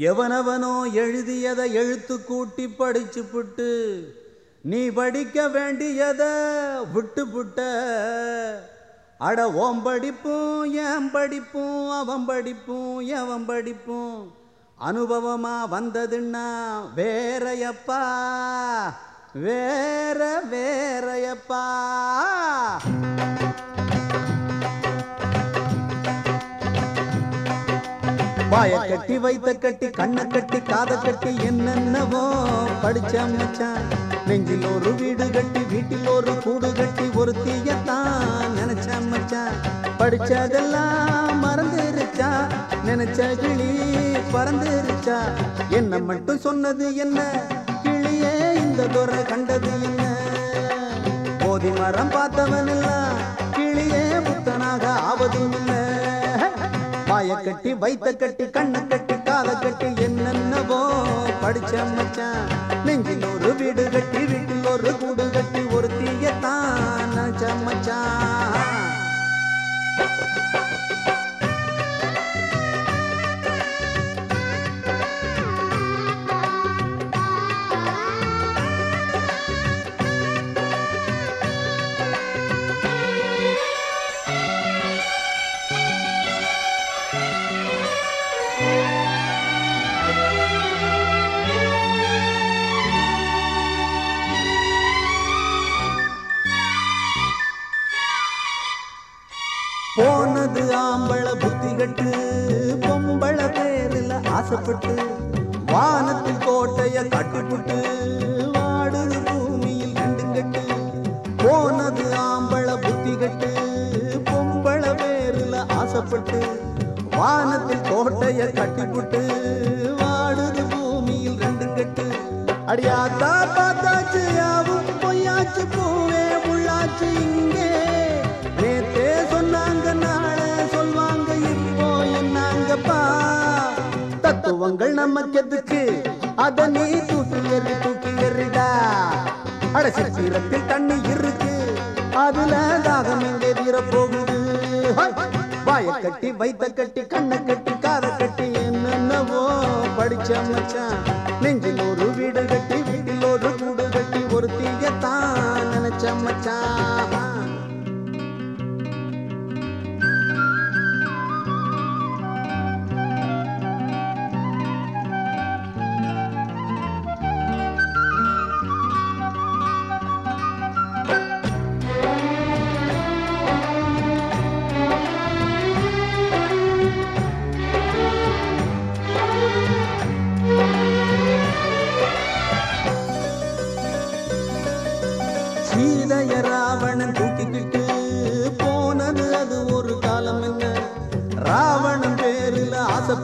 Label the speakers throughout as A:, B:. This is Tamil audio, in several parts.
A: எவனவனோ எழுதியதை எழுத்து கூட்டி படிச்சு புட்டு நீ படிக்க வேண்டியதை விட்டு புட்ட அட ஓம் படிப்பும் என் படிப்பும் அவன் படிப்பும் எவன் படிப்பும். அனுபவமா வந்ததுன்னா வேறையப்பா வேற வேறையப்பா. வாய கட்டி வைத்த கட்டி கண்ணை கட்டி காத கட்டி என்னென்னவோ படிச்ச மச்சான். நெஞ்சில் ஒரு வீடு கட்டி வீட்டில் ஒரு கூடு கட்டி ஒரு தீயத்தான் நினைச்ச மச்சான். படிச்சதெல்லாம் மறந்துருச்சா? நினைச்ச கிளி பறந்துருச்சா? என்ன மட்டும் சொன்னது என்ன? கிளியே இந்த துறை கண்டது என்ன? போதி மரம் பார்த்தவன் எல்லாம் கிளியே புத்தனாக ஆவதும் இல்லை. வாய கட்டி வைத்த கட்டி கண்ணை கட்டி காதை கட்டி என்னென்னவோ படிச்ச மச்சான். நெஞ்சில் புத்தி கட்டு பொம்பள பேரில் ஆசைப்பட்டு வானத்தில் கோட்டைய கட்டிப்புட்டு வாடுது பூமியில் ரெண்டு கட்டு போனது ஆம்பள புத்தி கட்டு பொம்பள பேரில் ஆசைப்பட்டு வானத்தில் கோட்டைய கட்டிப்புட்டு வாடுது பூமியில் ரெண்டு கட்டு. அடியாத்தா பார்த்தா தத்துவங்கள் நமக்கு எதுக்கு அத நீ தூக்கி எறி தூக்கி எறிடா அட சித்திரத்தில் தண்ணி இருக்கு. அதுல தாகம் எங்கே தீர போகுது வாய கட்டி வைத்த கட்டி கண்ணை கட்டி காதை கட்டி என்னென்னவோ படிச்ச மச்சான். நெஞ்சில் ஒரு வீடு கட்டி வீட்டில் ஒரு கூடு கட்டி ஒரு தீயத்தான் நினைச்ச மச்சான்.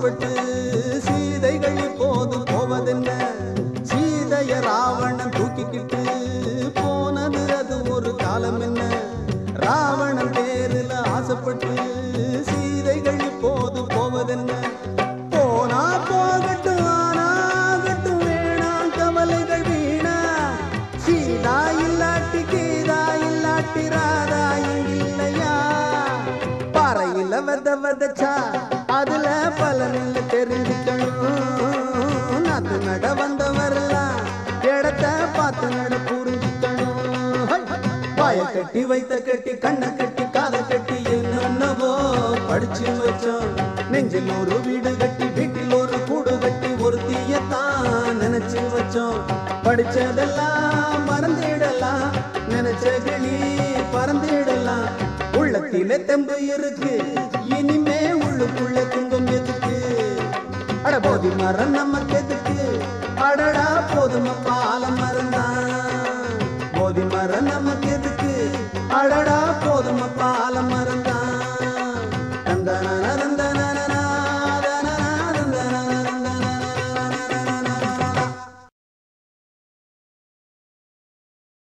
A: ஆசைப்பட்டு சீதைகள் இப்போது போவதென்ன? சீதைய ராவணன் தூக்கிக்கிட்டு போனது அது ஒரு காலம் என்ன? ராவணன் பேரில் ஆசைப்பட்டு சீதைகள் இப்போது போவதென்ன? போனா போகட்டும் ஆனாகட்டும் வேணாம் கவலைகள் வீணா. சீதா இல்லாட்டி கீதா இல்லாட்டி ராதா இல்லையா பாறையில வத வதச்சா அதுல பலனில் தெரிஞ்சுக்கணும். நாத்து நட வந்தவரெல்லாம் இடத்த பார்த்து நட புரிஞ்சுக்கணும். ஹை! வாய கட்டி வைத்த கட்டி கண்ணை கட்டி காதை கட்டி என்னென்னவோ படிச்சு வச்சோம். நெஞ்சில் ஒரு வீடு கட்டி வீட்டில் ஒரு கூடு கட்டி ஒரு தீயத்தான் நினைச்சு வச்சோம். படிச்சதெல்லாம் மறந்துடலாம் நினைச்ச கிளி பறந்துடலாம். உள்ளத்திலே தெம்பு இருக்கு இனிமே உள்ளுக்குள்ள துன்பம் எதுக்கு? அட போதி மரம் நமக்கு எதுக்கு? அடடா போதுமப்பா ஆலம் மறந்தான்